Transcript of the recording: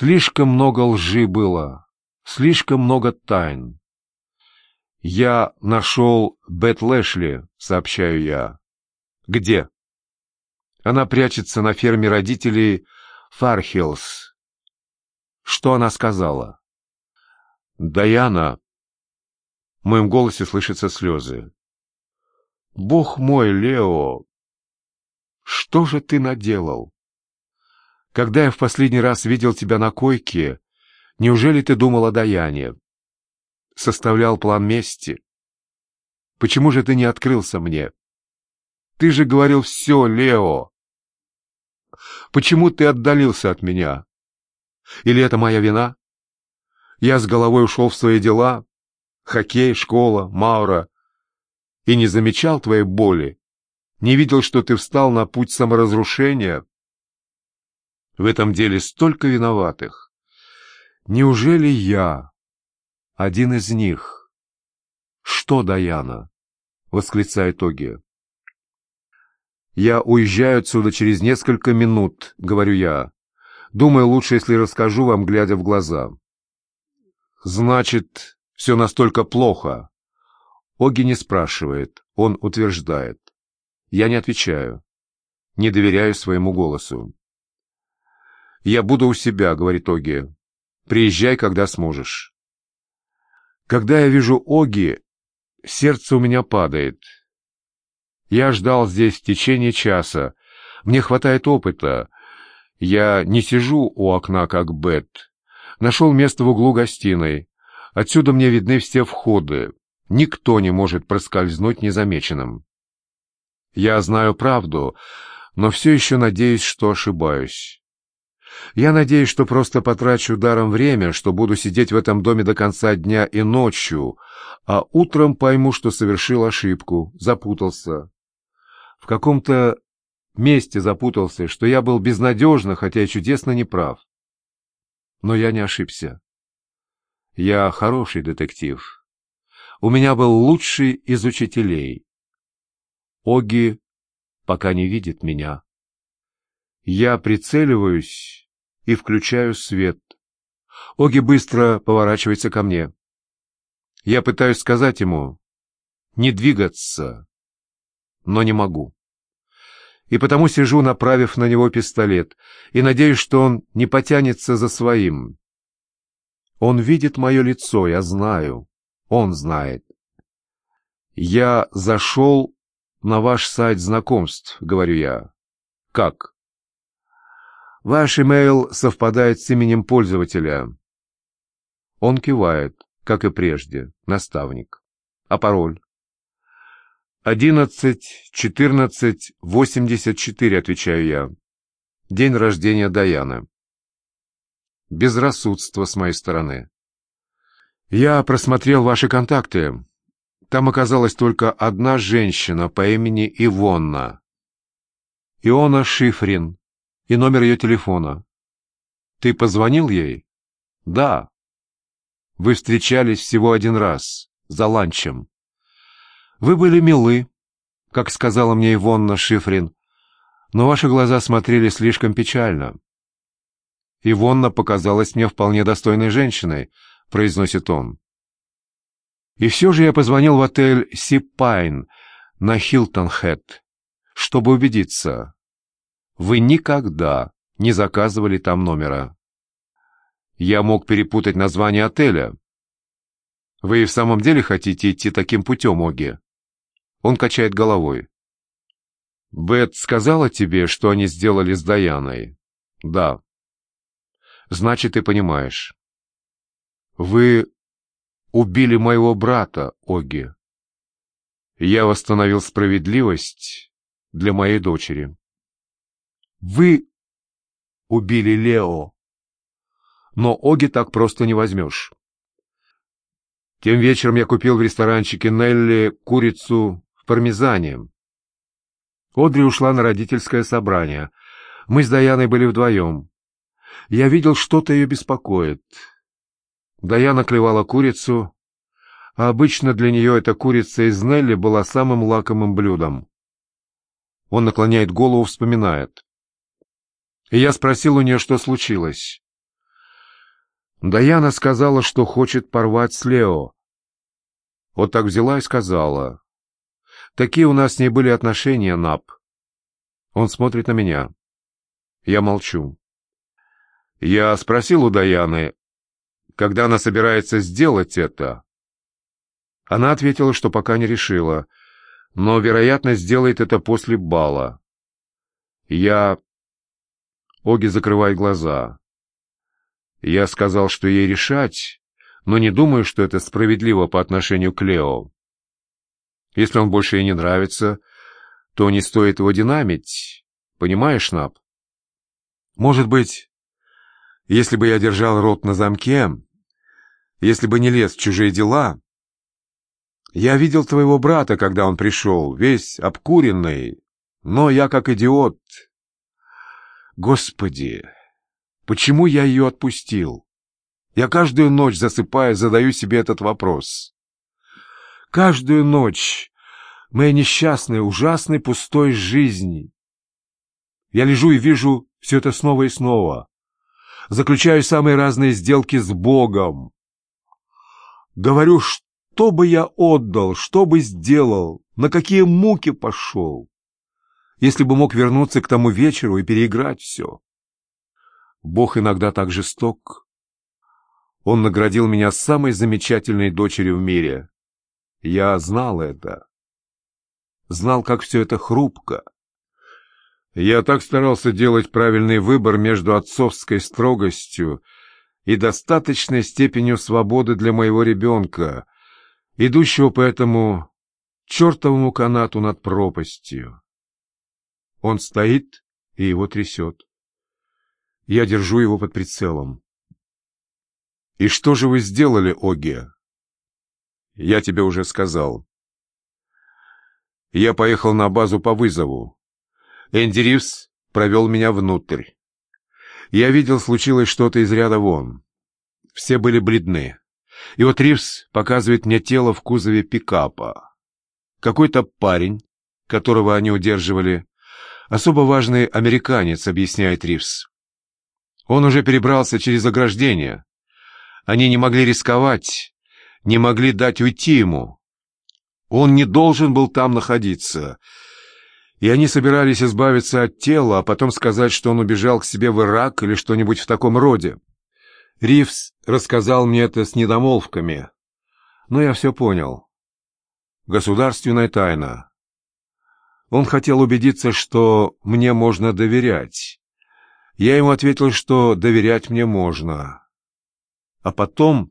Слишком много лжи было, слишком много тайн. «Я нашел Бет Лэшли», — сообщаю я. «Где?» Она прячется на ферме родителей Фархиллс. Что она сказала? «Даяна!» В моем голосе слышатся слезы. «Бог мой, Лео! Что же ты наделал? Когда я в последний раз видел тебя на койке, неужели ты думал о Даяне? Составлял план мести? Почему же ты не открылся мне? Ты же говорил все, Лео! Почему ты отдалился от меня? Или это моя вина? Я с головой ушел в свои дела, хоккей, школа, Маура, и не замечал твоей боли, не видел, что ты встал на путь саморазрушения. В этом деле столько виноватых. Неужели я один из них? Что, Даяна? — восклицает Оги. «Я уезжаю отсюда через несколько минут», — говорю я. «Думаю, лучше, если расскажу вам, глядя в глаза». «Значит, все настолько плохо?» Оги не спрашивает, он утверждает. Я не отвечаю. Не доверяю своему голосу. «Я буду у себя», — говорит Оги. «Приезжай, когда сможешь». Когда я вижу Оги, сердце у меня падает. Я ждал здесь в течение часа. Мне хватает опыта. Я не сижу у окна, как Бет. Нашел место в углу гостиной. Отсюда мне видны все входы. Никто не может проскользнуть незамеченным. Я знаю правду, но все еще надеюсь, что ошибаюсь. Я надеюсь, что просто потрачу даром время, что буду сидеть в этом доме до конца дня и ночью, а утром пойму, что совершил ошибку, запутался. В каком-то месте запутался, что я был безнадежно, хотя и чудесно неправ. Но я не ошибся. Я хороший детектив. У меня был лучший из учителей. Оги пока не видит меня. Я прицеливаюсь и включаю свет. Оги быстро поворачивается ко мне. Я пытаюсь сказать ему не двигаться, но не могу. И потому сижу, направив на него пистолет, и надеюсь, что он не потянется за своим. Он видит мое лицо, я знаю. Он знает. Я зашел на ваш сайт знакомств, говорю я. Как? Ваш имейл совпадает с именем пользователя. Он кивает, как и прежде, наставник. А пароль? «Одиннадцать, четырнадцать, восемьдесят четыре», — отвечаю я. День рождения Даяны. Безрассудство с моей стороны. Я просмотрел ваши контакты. Там оказалась только одна женщина по имени Ивонна. Иона Шифрин и номер ее телефона. Ты позвонил ей? Да. Вы встречались всего один раз, за ланчем. Вы были милы, как сказала мне Ивонна Шифрин, но ваши глаза смотрели слишком печально. Ивонна показалась мне вполне достойной женщиной, произносит он. И все же я позвонил в отель «Сипайн» на Хилтон-Хэт, чтобы убедиться. Вы никогда не заказывали там номера. Я мог перепутать название отеля. Вы и в самом деле хотите идти таким путем, Оги? Он качает головой. Бет сказала тебе, что они сделали с Даяной? Да. Значит, ты понимаешь. Вы убили моего брата, Оги. Я восстановил справедливость для моей дочери. Вы убили Лео. Но Оги так просто не возьмешь. Тем вечером я купил в ресторанчике Нелли курицу в пармезане. Одри ушла на родительское собрание. Мы с Даяной были вдвоем. Я видел, что-то ее беспокоит. Даяна клевала курицу, а обычно для нее эта курица из Нелли была самым лакомым блюдом. Он наклоняет голову, вспоминает. И я спросил у нее, что случилось. Даяна сказала, что хочет порвать с Лео. Вот так взяла и сказала. Такие у нас с ней были отношения, Нап. Он смотрит на меня. Я молчу. Я спросил у Даяны, когда она собирается сделать это. Она ответила, что пока не решила, но, вероятно, сделает это после бала. Я... Оги закрывает глаза. Я сказал, что ей решать, но не думаю, что это справедливо по отношению к Лео. Если он больше ей не нравится, то не стоит его динамить. Понимаешь, Нап? Может быть, если бы я держал рот на замке, если бы не лез в чужие дела... Я видел твоего брата, когда он пришел, весь обкуренный, но я как идиот. Господи, почему я ее отпустил? Я каждую ночь, засыпая, задаю себе этот вопрос. Каждую ночь моей несчастной, ужасной, пустой жизни. Я лежу и вижу все это снова и снова. Заключаю самые разные сделки с Богом. Говорю, что бы я отдал, что бы сделал, на какие муки пошел, если бы мог вернуться к тому вечеру и переиграть все. Бог иногда так жесток. Он наградил меня самой замечательной дочерью в мире. Я знал это. Знал, как все это хрупко. Я так старался делать правильный выбор между отцовской строгостью и достаточной степенью свободы для моего ребенка, идущего по этому чертовому канату над пропастью. Он стоит, и его трясет. Я держу его под прицелом. «И что же вы сделали, Оги?» «Я тебе уже сказал. Я поехал на базу по вызову. Энди Ривз провел меня внутрь. Я видел, случилось что-то из ряда вон. Все были бледны. И вот Ривз показывает мне тело в кузове пикапа. Какой-то парень, которого они удерживали, особо важный американец, объясняет Ривз. Он уже перебрался через ограждение. Они не могли рисковать, не могли дать уйти ему. Он не должен был там находиться. И они собирались избавиться от тела, а потом сказать, что он убежал к себе в Ирак или что-нибудь в таком роде. Ривз рассказал мне это с недомолвками. Но я все понял. Государственная тайна. Он хотел убедиться, что мне можно доверять. Я ему ответил, что доверять мне можно. А потом